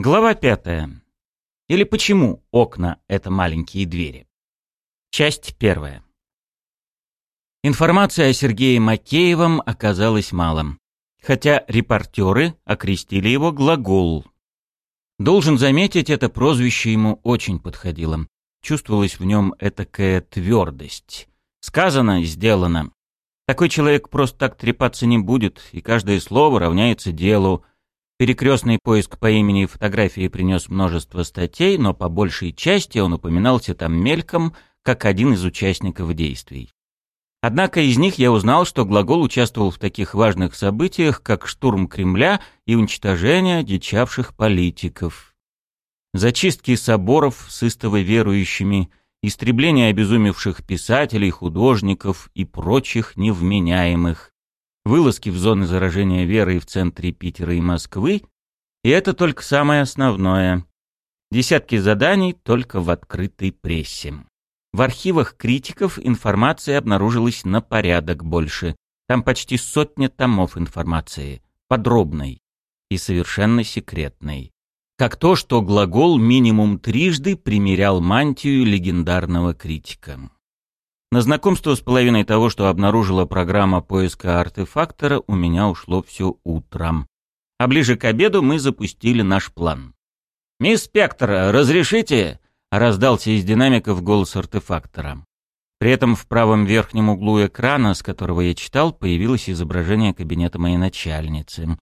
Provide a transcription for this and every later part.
Глава пятая. Или почему окна — это маленькие двери? Часть первая. Информации о Сергее Макеевом оказалось мало, хотя репортеры окрестили его «глагол». Должен заметить, это прозвище ему очень подходило. Чувствовалась в нем этакая твердость. Сказано — сделано. Такой человек просто так трепаться не будет, и каждое слово равняется делу — Перекрестный поиск по имени и фотографии принес множество статей, но по большей части он упоминался там мельком, как один из участников действий. Однако из них я узнал, что глагол участвовал в таких важных событиях, как штурм Кремля и уничтожение дичавших политиков. Зачистки соборов с истово верующими, истребление обезумевших писателей, художников и прочих невменяемых, вылазки в зоны заражения верой в центре Питера и Москвы, и это только самое основное. Десятки заданий только в открытой прессе. В архивах критиков информации обнаружилось на порядок больше. Там почти сотня томов информации, подробной и совершенно секретной. Как то, что глагол минимум трижды примерял мантию легендарного критика. На знакомство с половиной того, что обнаружила программа поиска артефактора, у меня ушло все утром. А ближе к обеду мы запустили наш план. «Мисс Спектр, разрешите?» — раздался из динамиков голос артефактора. При этом в правом верхнем углу экрана, с которого я читал, появилось изображение кабинета моей начальницы.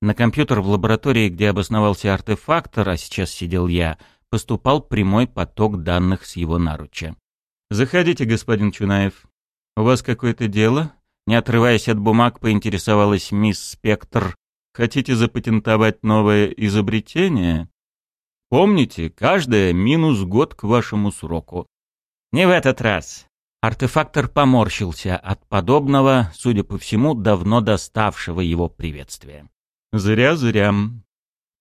На компьютер в лаборатории, где обосновался артефактор, а сейчас сидел я, поступал прямой поток данных с его наруча. «Заходите, господин Чунаев. У вас какое-то дело?» Не отрываясь от бумаг, поинтересовалась мисс Спектр. «Хотите запатентовать новое изобретение?» «Помните, каждое минус год к вашему сроку». «Не в этот раз». Артефактор поморщился от подобного, судя по всему, давно доставшего его приветствия. «Зря, зря.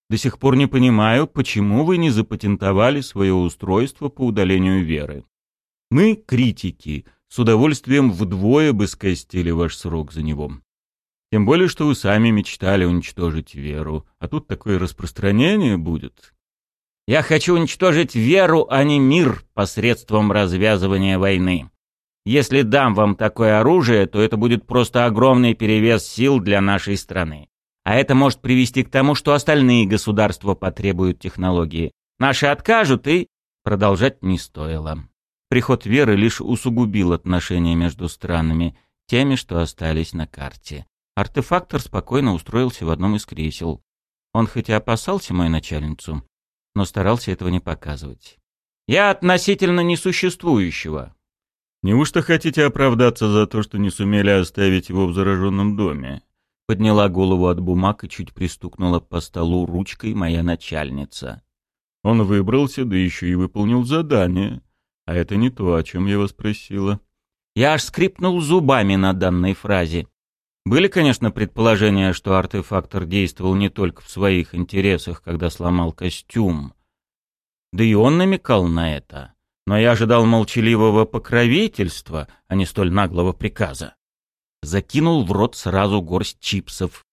До сих пор не понимаю, почему вы не запатентовали свое устройство по удалению веры. Мы, критики, с удовольствием вдвое бы скостили ваш срок за него. Тем более, что вы сами мечтали уничтожить веру, а тут такое распространение будет. Я хочу уничтожить веру, а не мир посредством развязывания войны. Если дам вам такое оружие, то это будет просто огромный перевес сил для нашей страны. А это может привести к тому, что остальные государства потребуют технологии. Наши откажут, и продолжать не стоило. Приход веры лишь усугубил отношения между странами, теми, что остались на карте. Артефактор спокойно устроился в одном из кресел. Он хоть и опасался мою начальницу, но старался этого не показывать. «Я относительно несуществующего». «Неужто хотите оправдаться за то, что не сумели оставить его в зараженном доме?» Подняла голову от бумаг и чуть пристукнула по столу ручкой моя начальница. «Он выбрался, да еще и выполнил задание. А это не то, о чем я вас просила. Я аж скрипнул зубами на данной фразе. Были, конечно, предположения, что артефактор действовал не только в своих интересах, когда сломал костюм. Да и он намекал на это. Но я ожидал молчаливого покровительства, а не столь наглого приказа. Закинул в рот сразу горсть чипсов.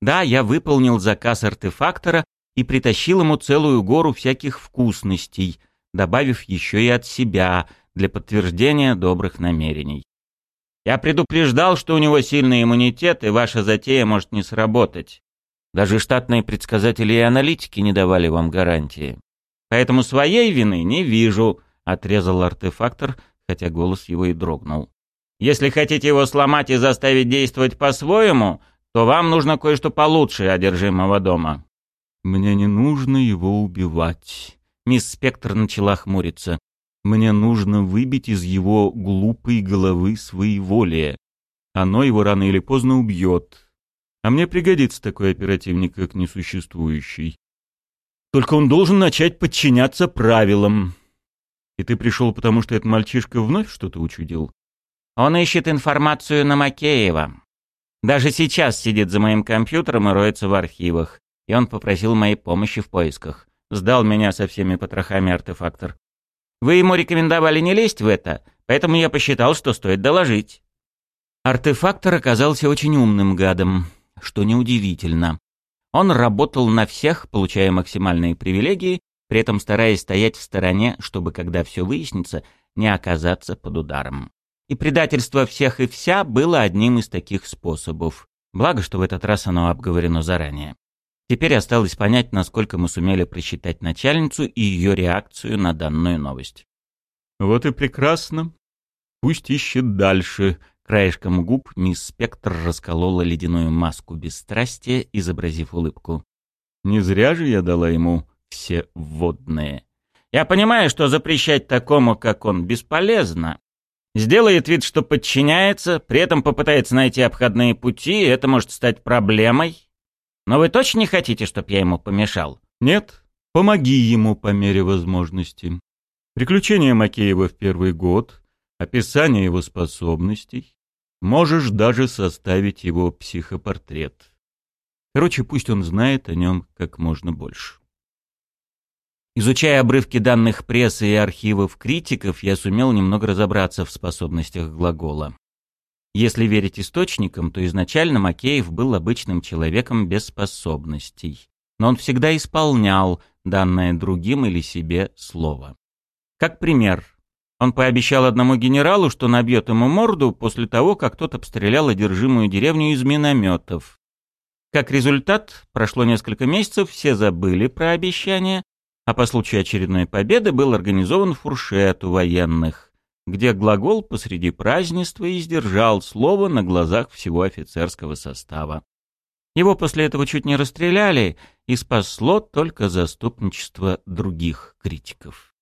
Да, я выполнил заказ артефактора и притащил ему целую гору всяких вкусностей — добавив еще и от себя для подтверждения добрых намерений. Я предупреждал, что у него сильный иммунитет, и ваша затея может не сработать. Даже штатные предсказатели и аналитики не давали вам гарантии. Поэтому своей вины не вижу, отрезал артефактор, хотя голос его и дрогнул. Если хотите его сломать и заставить действовать по-своему, то вам нужно кое-что получше одержимого дома. Мне не нужно его убивать, Мисс Спектр начала хмуриться. «Мне нужно выбить из его глупой головы своеволие. Оно его рано или поздно убьет. А мне пригодится такой оперативник, как несуществующий. Только он должен начать подчиняться правилам. И ты пришел, потому что этот мальчишка вновь что-то учудил?» «Он ищет информацию на Макеева. Даже сейчас сидит за моим компьютером и роется в архивах. И он попросил моей помощи в поисках. Сдал меня со всеми потрохами артефактор. Вы ему рекомендовали не лезть в это, поэтому я посчитал, что стоит доложить. Артефактор оказался очень умным гадом, что неудивительно. Он работал на всех, получая максимальные привилегии, при этом стараясь стоять в стороне, чтобы, когда все выяснится, не оказаться под ударом. И предательство всех и вся было одним из таких способов. Благо, что в этот раз оно обговорено заранее. Теперь осталось понять, насколько мы сумели просчитать начальницу и ее реакцию на данную новость. «Вот и прекрасно. Пусть ищет дальше», Краешком губ мисс Спектр расколола ледяную маску бесстрастия, изобразив улыбку. «Не зря же я дала ему все вводные. Я понимаю, что запрещать такому, как он, бесполезно. Сделает вид, что подчиняется, при этом попытается найти обходные пути, это может стать проблемой. Но вы точно не хотите, чтобы я ему помешал? Нет, помоги ему по мере возможности. Приключения Макеева в первый год, описание его способностей. Можешь даже составить его психопортрет. Короче, пусть он знает о нем как можно больше. Изучая обрывки данных прессы и архивов критиков, я сумел немного разобраться в способностях глагола. Если верить источникам, то изначально Макеев был обычным человеком без способностей, но он всегда исполнял данное другим или себе слово. Как пример, он пообещал одному генералу, что набьет ему морду после того, как тот обстрелял одержимую деревню из минометов. Как результат, прошло несколько месяцев, все забыли про обещание, а по случаю очередной победы был организован фуршет у военных, где глагол посреди празднества издержал слово на глазах всего офицерского состава. Его после этого чуть не расстреляли, и спасло только заступничество других критиков.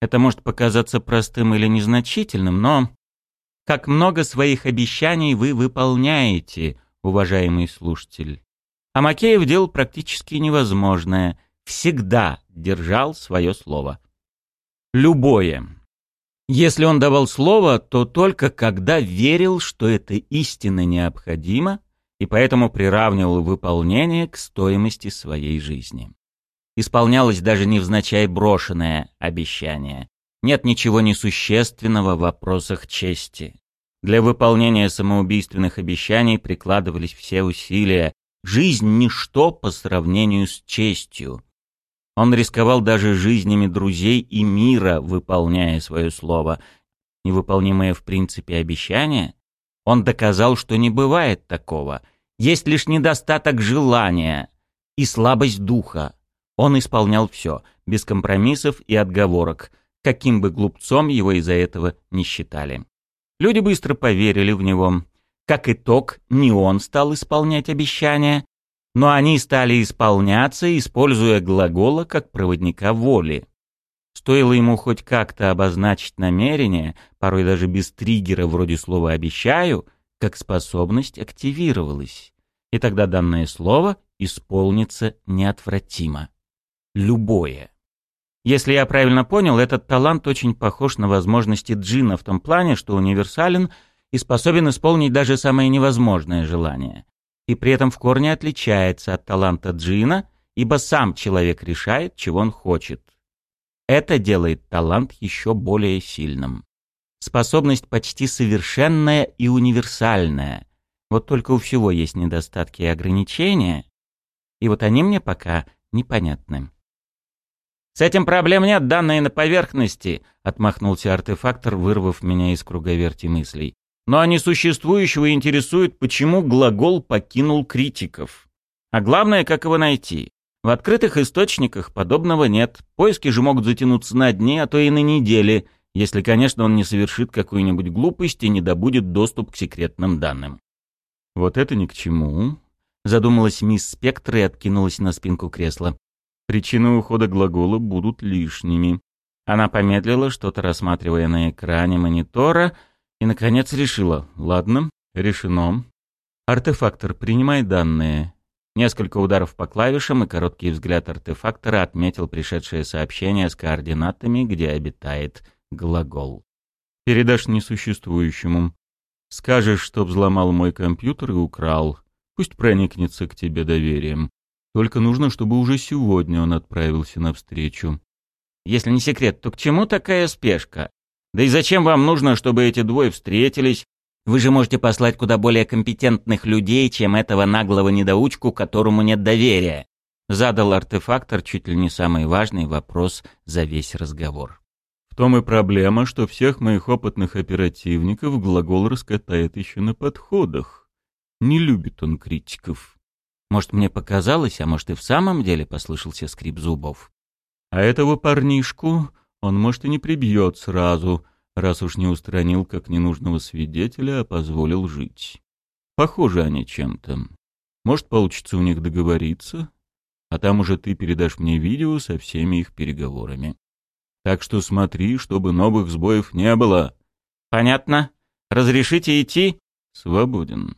Это может показаться простым или незначительным, но как много своих обещаний вы выполняете, уважаемый слушатель. А Макеев делал практически невозможное. Всегда держал свое слово. Любое. Если он давал слово, то только когда верил, что это истинно необходимо, и поэтому приравнивал выполнение к стоимости своей жизни исполнялось даже невзначай брошенное обещание. Нет ничего несущественного в вопросах чести. Для выполнения самоубийственных обещаний прикладывались все усилия. Жизнь — ничто по сравнению с честью. Он рисковал даже жизнями друзей и мира, выполняя свое слово. Невыполнимое в принципе обещание? Он доказал, что не бывает такого. Есть лишь недостаток желания и слабость духа. Он исполнял все, без компромиссов и отговорок, каким бы глупцом его из-за этого не считали. Люди быстро поверили в него. Как итог, не он стал исполнять обещания, но они стали исполняться, используя глагола как проводника воли. Стоило ему хоть как-то обозначить намерение, порой даже без триггера вроде слова «обещаю», как способность активировалась. И тогда данное слово исполнится неотвратимо любое. Если я правильно понял, этот талант очень похож на возможности джина в том плане, что универсален и способен исполнить даже самое невозможное желание. И при этом в корне отличается от таланта джина, ибо сам человек решает, чего он хочет. Это делает талант еще более сильным. Способность почти совершенная и универсальная. Вот только у всего есть недостатки и ограничения, и вот они мне пока непонятны. «С этим проблем нет, данные на поверхности», — отмахнулся артефактор, вырвав меня из круговерти мыслей. «Но они существующего интересуют, почему глагол покинул критиков. А главное, как его найти. В открытых источниках подобного нет. Поиски же могут затянуться на дни, а то и на недели, если, конечно, он не совершит какую-нибудь глупость и не добудет доступ к секретным данным». «Вот это ни к чему», — задумалась мисс Спектр и откинулась на спинку кресла. Причины ухода глагола будут лишними. Она помедлила, что-то рассматривая на экране монитора, и, наконец, решила. Ладно, решено. Артефактор, принимай данные. Несколько ударов по клавишам и короткий взгляд артефактора отметил пришедшее сообщение с координатами, где обитает глагол. Передашь несуществующему. Скажешь, что взломал мой компьютер и украл. Пусть проникнется к тебе доверием. Только нужно, чтобы уже сегодня он отправился навстречу. Если не секрет, то к чему такая спешка? Да и зачем вам нужно, чтобы эти двое встретились? Вы же можете послать куда более компетентных людей, чем этого наглого недоучку, которому нет доверия. Задал артефактор чуть ли не самый важный вопрос за весь разговор. В том и проблема, что всех моих опытных оперативников глагол раскатает еще на подходах. Не любит он критиков. Может, мне показалось, а может и в самом деле послышался скрип зубов. А этого парнишку он, может, и не прибьет сразу, раз уж не устранил как ненужного свидетеля, а позволил жить. Похожи они чем-то. Может, получится у них договориться, а там уже ты передашь мне видео со всеми их переговорами. Так что смотри, чтобы новых сбоев не было. Понятно. Разрешите идти? Свободен.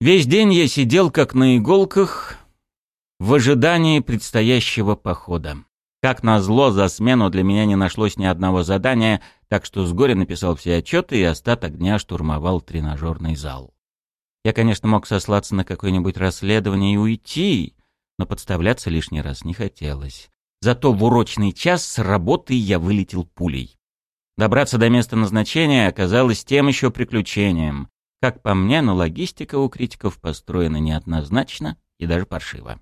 Весь день я сидел как на иголках в ожидании предстоящего похода. Как назло, за смену для меня не нашлось ни одного задания, так что с горя написал все отчеты и остаток дня штурмовал тренажерный зал. Я, конечно, мог сослаться на какое-нибудь расследование и уйти, но подставляться лишний раз не хотелось. Зато в урочный час с работы я вылетел пулей. Добраться до места назначения оказалось тем еще приключением. Как по мне, но логистика у критиков построена неоднозначно и даже паршиво.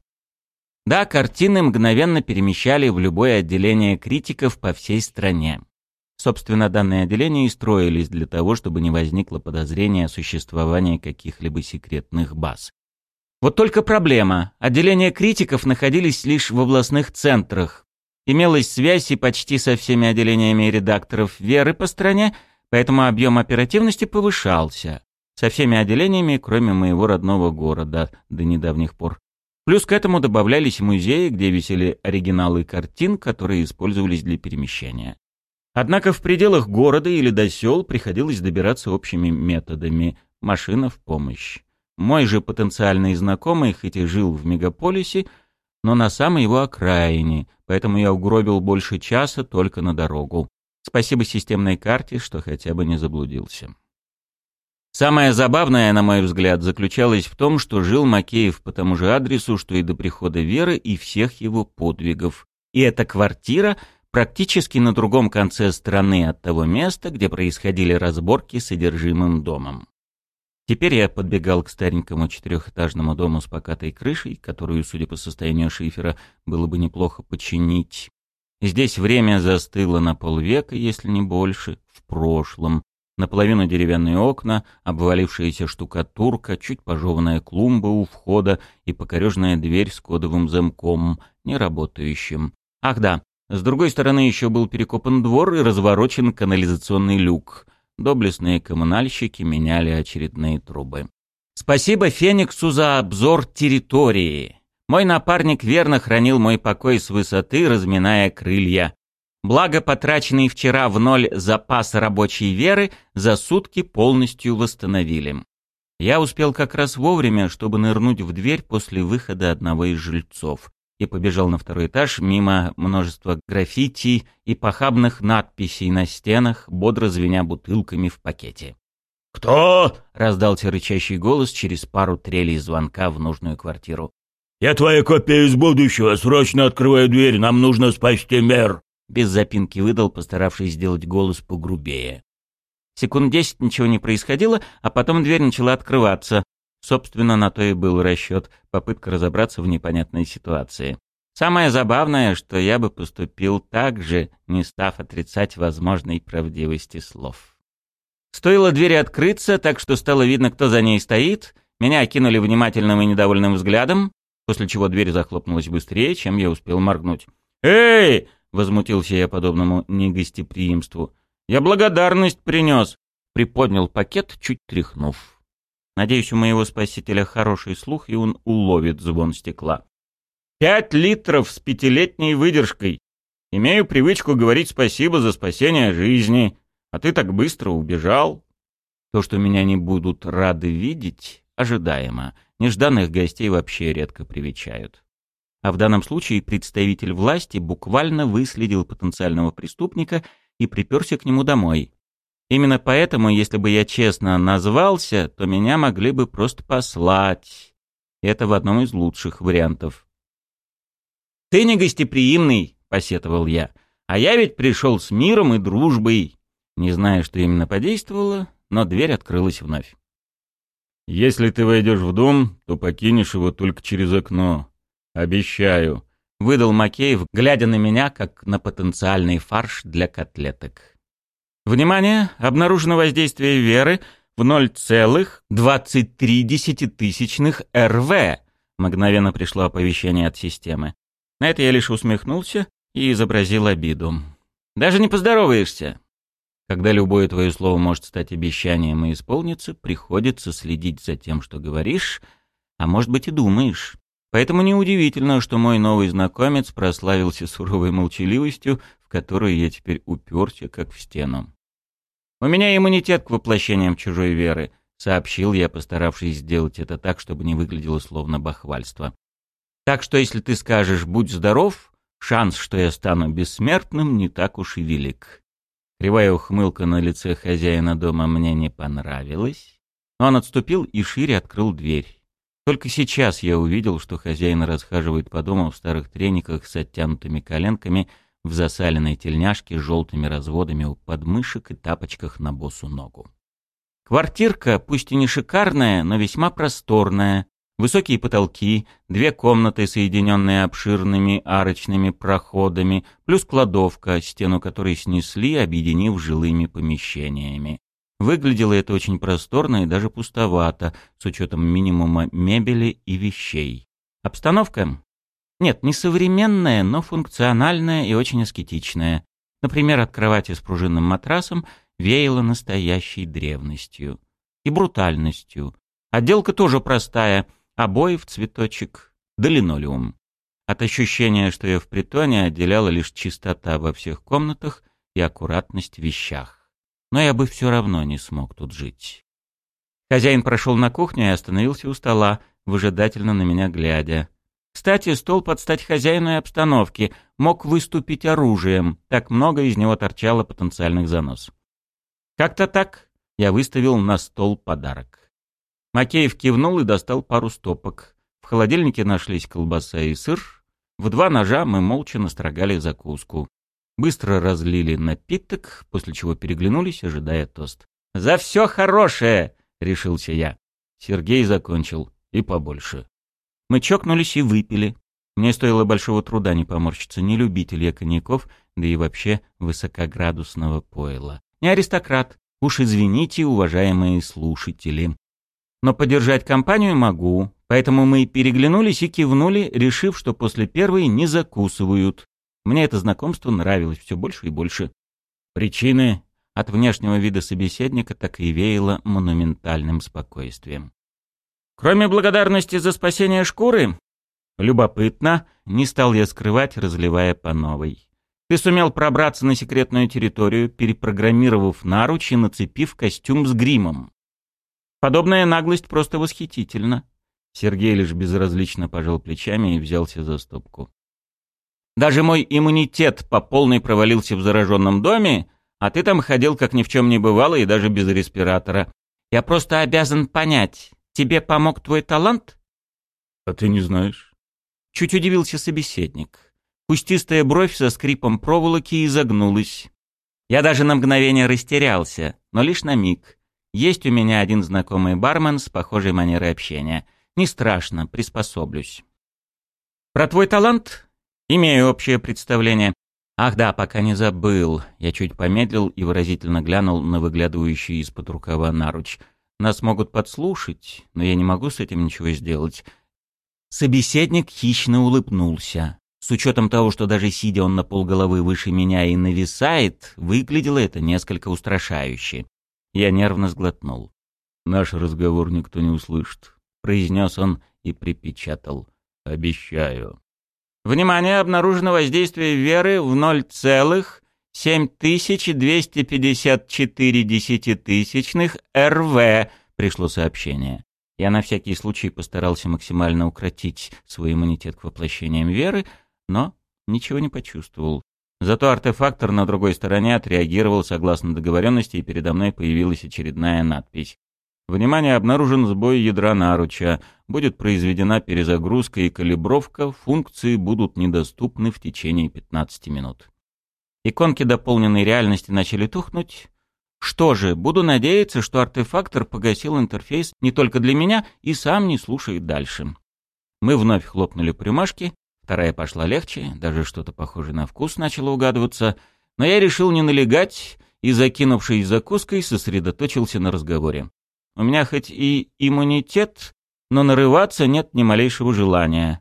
Да, картины мгновенно перемещали в любое отделение критиков по всей стране. Собственно, данные отделения и строились для того, чтобы не возникло подозрения о существовании каких-либо секретных баз. Вот только проблема. Отделения критиков находились лишь в областных центрах. Имелась связь и почти со всеми отделениями редакторов «Веры» по стране, поэтому объем оперативности повышался. Со всеми отделениями, кроме моего родного города до недавних пор. Плюс к этому добавлялись музеи, где висели оригиналы картин, которые использовались для перемещения. Однако в пределах города или до сел приходилось добираться общими методами, машина в помощь. Мой же потенциальный знакомый, хоть и жил в мегаполисе, но на самой его окраине, поэтому я угробил больше часа только на дорогу. Спасибо системной карте, что хотя бы не заблудился. Самое забавное, на мой взгляд, заключалось в том, что жил Макеев по тому же адресу, что и до прихода Веры и всех его подвигов. И эта квартира практически на другом конце страны от того места, где происходили разборки с содержимым домом. Теперь я подбегал к старенькому четырехэтажному дому с покатой крышей, которую, судя по состоянию шифера, было бы неплохо починить. Здесь время застыло на полвека, если не больше, в прошлом, наполовину деревянные окна, обвалившаяся штукатурка, чуть пожеванная клумба у входа и покорежная дверь с кодовым замком, не работающим. Ах да, с другой стороны еще был перекопан двор и разворочен канализационный люк. Доблестные коммунальщики меняли очередные трубы. Спасибо Фениксу за обзор территории. Мой напарник верно хранил мой покой с высоты, разминая крылья. Благо, потраченный вчера в ноль запас рабочей веры за сутки полностью восстановили. Я успел как раз вовремя, чтобы нырнуть в дверь после выхода одного из жильцов и побежал на второй этаж мимо множества граффити и похабных надписей на стенах, бодро звеня бутылками в пакете. «Кто?» — раздался рычащий голос через пару трелей звонка в нужную квартиру. «Я твоя копия из будущего. Срочно открывай дверь. Нам нужно спасти мэр». Без запинки выдал, постаравшись сделать голос погрубее. Секунд десять ничего не происходило, а потом дверь начала открываться. Собственно, на то и был расчет, попытка разобраться в непонятной ситуации. Самое забавное, что я бы поступил так же, не став отрицать возможной правдивости слов. Стоило двери открыться, так что стало видно, кто за ней стоит, меня окинули внимательным и недовольным взглядом, после чего дверь захлопнулась быстрее, чем я успел моргнуть. «Эй!» Возмутился я подобному негостеприимству. «Я благодарность принес!» Приподнял пакет, чуть тряхнув. Надеюсь, у моего спасителя хороший слух, и он уловит звон стекла. «Пять литров с пятилетней выдержкой. Имею привычку говорить спасибо за спасение жизни, а ты так быстро убежал». То, что меня не будут рады видеть, ожидаемо. Нежданных гостей вообще редко привечают а в данном случае представитель власти буквально выследил потенциального преступника и приперся к нему домой. Именно поэтому, если бы я честно назвался, то меня могли бы просто послать. Это в одном из лучших вариантов. «Ты не гостеприимный», — посетовал я, — «а я ведь пришел с миром и дружбой». Не знаю, что именно подействовало, но дверь открылась вновь. «Если ты войдешь в дом, то покинешь его только через окно. Обещаю», — выдал Макеев, глядя на меня, как на потенциальный фарш для котлеток. «Внимание! Обнаружено воздействие Веры в 0,23 РВ!» Мгновенно пришло оповещение от системы. На это я лишь усмехнулся и изобразил обиду. «Даже не поздороваешься!» Когда любое твое слово может стать обещанием и исполниться, приходится следить за тем, что говоришь, а может быть и думаешь. Поэтому неудивительно, что мой новый знакомец прославился суровой молчаливостью, в которую я теперь уперся, как в стену. «У меня иммунитет к воплощениям чужой веры», — сообщил я, постаравшись сделать это так, чтобы не выглядело словно бахвальство. «Так что если ты скажешь «будь здоров», шанс, что я стану бессмертным, не так уж и велик». Кривая ухмылка на лице хозяина дома мне не понравилась. Он отступил и шире открыл дверь. Только сейчас я увидел, что хозяин расхаживает по дому в старых трениках с оттянутыми коленками, в засаленной тельняшке с желтыми разводами у подмышек и тапочках на босу ногу. Квартирка, пусть и не шикарная, но весьма просторная, Высокие потолки, две комнаты, соединенные обширными арочными проходами, плюс кладовка, стену которой снесли, объединив жилыми помещениями. Выглядело это очень просторно и даже пустовато, с учетом минимума мебели и вещей. Обстановка? Нет, не современная, но функциональная и очень аскетичная. Например, от кровати с пружинным матрасом веяло настоящей древностью и брутальностью. Отделка тоже простая — обои в цветочек, да линолеум. От ощущения, что я в притоне, отделяла лишь чистота во всех комнатах и аккуратность в вещах. Но я бы все равно не смог тут жить. Хозяин прошел на кухню и остановился у стола, выжидательно на меня глядя. Кстати, стол под стать хозяину и обстановке мог выступить оружием, так много из него торчало потенциальных занос. Как-то так я выставил на стол подарок. Макеев кивнул и достал пару стопок. В холодильнике нашлись колбаса и сыр. В два ножа мы молча настрогали закуску. Быстро разлили напиток, после чего переглянулись, ожидая тост. «За все хорошее!» — решился я. Сергей закончил. И побольше. Мы чокнулись и выпили. Мне стоило большого труда не поморщиться. Не любитель я коньяков, да и вообще высокоградусного пойла. Не аристократ. Уж извините, уважаемые слушатели но поддержать компанию могу, поэтому мы переглянулись и кивнули, решив, что после первой не закусывают. Мне это знакомство нравилось все больше и больше. Причины от внешнего вида собеседника так и веяло монументальным спокойствием. Кроме благодарности за спасение шкуры, любопытно, не стал я скрывать, разливая по новой. Ты сумел пробраться на секретную территорию, перепрограммировав наруч и нацепив костюм с гримом. Подобная наглость просто восхитительна. Сергей лишь безразлично пожал плечами и взялся за стопку. Даже мой иммунитет по полной провалился в зараженном доме, а ты там ходил как ни в чем не бывало и даже без респиратора. Я просто обязан понять, тебе помог твой талант? А ты не знаешь? Чуть удивился собеседник. Кустистая бровь со скрипом проволоки изогнулась. Я даже на мгновение растерялся, но лишь на миг. Есть у меня один знакомый бармен с похожей манерой общения. Не страшно, приспособлюсь. Про твой талант? Имею общее представление. Ах да, пока не забыл. Я чуть помедлил и выразительно глянул на выглядывающий из-под рукава наруч. Нас могут подслушать, но я не могу с этим ничего сделать. Собеседник хищно улыбнулся. С учетом того, что даже сидя он на полголовы выше меня и нависает, выглядело это несколько устрашающе. Я нервно сглотнул. «Наш разговор никто не услышит», — произнес он и припечатал. «Обещаю». «Внимание! Обнаружено воздействие веры в 0,7254 десятитысячных РВ», — пришло сообщение. Я на всякий случай постарался максимально укротить свой иммунитет к воплощениям веры, но ничего не почувствовал. Зато артефактор на другой стороне отреагировал согласно договоренности, и передо мной появилась очередная надпись. Внимание, обнаружен сбой ядра наруча. Будет произведена перезагрузка и калибровка, функции будут недоступны в течение 15 минут. Иконки дополненной реальности начали тухнуть. Что же, буду надеяться, что артефактор погасил интерфейс не только для меня и сам не слушает дальше. Мы вновь хлопнули по рюмашке, вторая пошла легче, даже что-то похожее на вкус начало угадываться, но я решил не налегать и, закинувшись закуской, сосредоточился на разговоре. У меня хоть и иммунитет, но нарываться нет ни малейшего желания.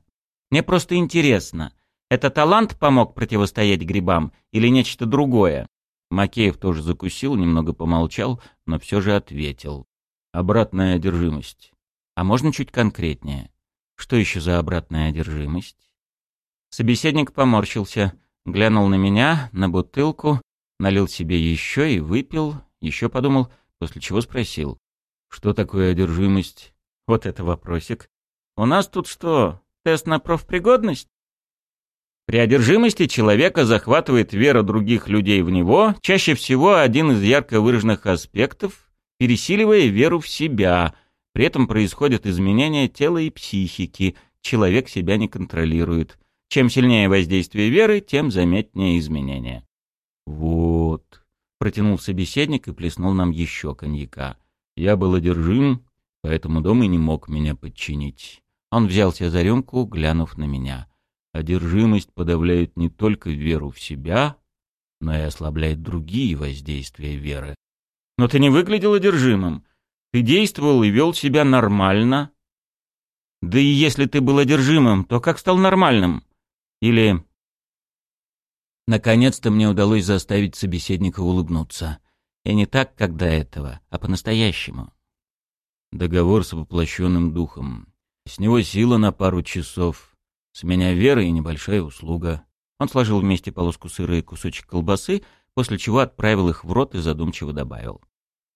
Мне просто интересно, это талант помог противостоять грибам или нечто другое? Макеев тоже закусил, немного помолчал, но все же ответил. Обратная одержимость. А можно чуть конкретнее? Что еще за обратная одержимость? Собеседник поморщился, глянул на меня, на бутылку, налил себе еще и выпил, еще подумал, после чего спросил. Что такое одержимость? Вот это вопросик. У нас тут что, тест на профпригодность? При одержимости человека захватывает вера других людей в него, чаще всего один из ярко выраженных аспектов, пересиливая веру в себя. При этом происходят изменения тела и психики, человек себя не контролирует. Чем сильнее воздействие веры, тем заметнее изменения. «Вот», — протянул собеседник и плеснул нам еще коньяка. «Я был одержим, поэтому дом и не мог меня подчинить». Он взялся за рюмку, глянув на меня. Одержимость подавляет не только веру в себя, но и ослабляет другие воздействия веры. Но ты не выглядел одержимым. Ты действовал и вел себя нормально. Да и если ты был одержимым, то как стал нормальным? Или... Наконец-то мне удалось заставить собеседника улыбнуться. И не так, как до этого, а по-настоящему. Договор с воплощенным духом. С него сила на пару часов — с меня вера и небольшая услуга. Он сложил вместе полоску сыра и кусочек колбасы, после чего отправил их в рот и задумчиво добавил.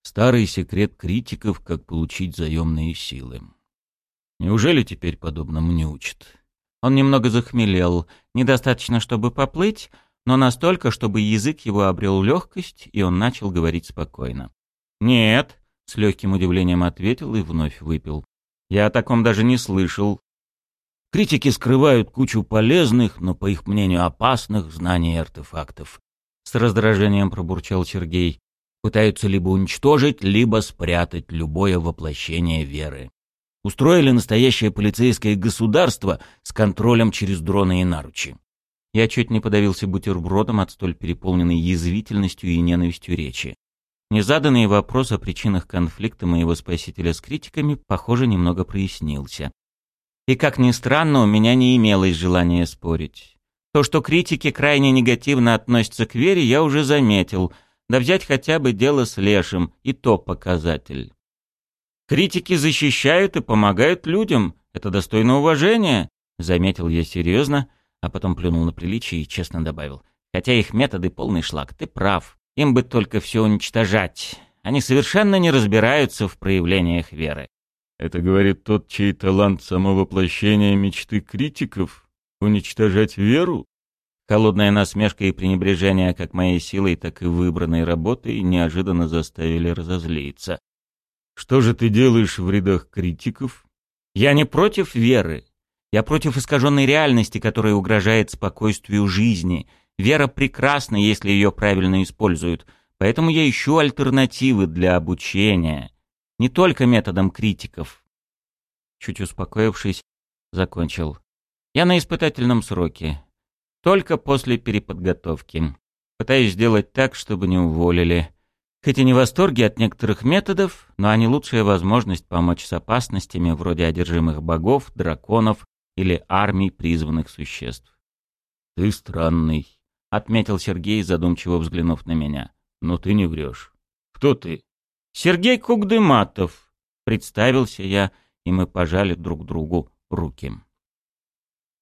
Старый секрет критиков, как получить заемные силы. Неужели теперь подобному не учат? Он немного захмелел, недостаточно, чтобы поплыть, но настолько, чтобы язык его обрел легкость, и он начал говорить спокойно. «Нет», — с легким удивлением ответил и вновь выпил. «Я о таком даже не слышал. Критики скрывают кучу полезных, но, по их мнению, опасных знаний и артефактов. С раздражением пробурчал Сергей. Пытаются либо уничтожить, либо спрятать любое воплощение веры. Устроили настоящее полицейское государство с контролем через дроны и наручи. Я чуть не подавился бутербродом от столь переполненной язвительностью и ненавистью речи. Незаданный вопрос о причинах конфликта моего спасителя с критиками, похоже, немного прояснился. И, как ни странно, у меня не имелось желания спорить. То, что критики крайне негативно относятся к вере, я уже заметил. Да взять хотя бы дело с Лешим, и то показатель. Критики защищают и помогают людям. Это достойно уважения, заметил я серьезно, а потом плюнул на приличие и честно добавил. Хотя их методы полный шлак, ты прав. Им бы только все уничтожать. Они совершенно не разбираются в проявлениях веры. Это говорит тот, чей талант самовоплощения мечты критиков — уничтожать веру? Холодная насмешка и пренебрежение как моей силой, так и выбранной работой неожиданно заставили разозлиться. «Что же ты делаешь в рядах критиков?» «Я не против веры. Я против искаженной реальности, которая угрожает спокойствию жизни. Вера прекрасна, если ее правильно используют, поэтому я ищу альтернативы для обучения» не только методом критиков. Чуть успокоившись, закончил. Я на испытательном сроке. Только после переподготовки. Пытаюсь сделать так, чтобы не уволили. Хоть и не в восторге от некоторых методов, но они лучшая возможность помочь с опасностями вроде одержимых богов, драконов или армий призванных существ. «Ты странный», — отметил Сергей, задумчиво взглянув на меня. «Но ты не врешь. Кто ты?» Сергей Кугдыматов, представился я, и мы пожали друг другу руки.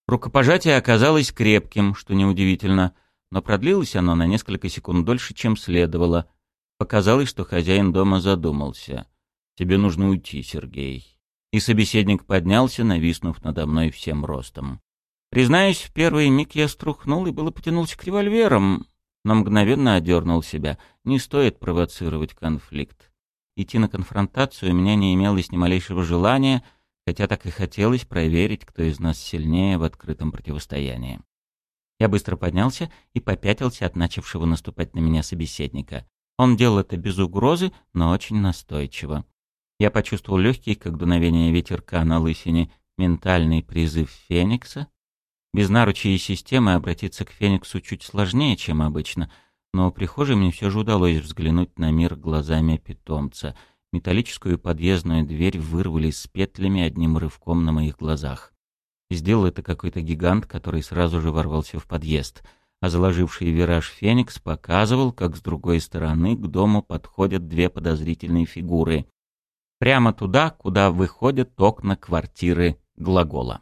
Рукопожатие оказалось крепким, что неудивительно, но продлилось оно на несколько секунд дольше, чем следовало. Показалось, что хозяин дома задумался. «Тебе нужно уйти, Сергей». И собеседник поднялся, нависнув надо мной всем ростом. Признаюсь, в первый миг я струхнул и было потянулся к револьверам, но мгновенно одернул себя. Не стоит провоцировать конфликт. Идти на конфронтацию у меня не имелось ни малейшего желания, хотя так и хотелось проверить, кто из нас сильнее в открытом противостоянии. Я быстро поднялся и попятился от начавшего наступать на меня собеседника. Он делал это без угрозы, но очень настойчиво. Я почувствовал легкий, как дуновение ветерка на лысине, ментальный призыв Феникса. Без наручей системы обратиться к Фениксу чуть сложнее, чем обычно, но прихожей мне все же удалось взглянуть на мир глазами питомца. Металлическую подъездную дверь вырвали с петлями одним рывком на моих глазах. Сделал это какой-то гигант, который сразу же ворвался в подъезд — а заложивший вираж Феникс показывал, как с другой стороны к дому подходят две подозрительные фигуры. Прямо туда, куда выходят окна квартиры глагола.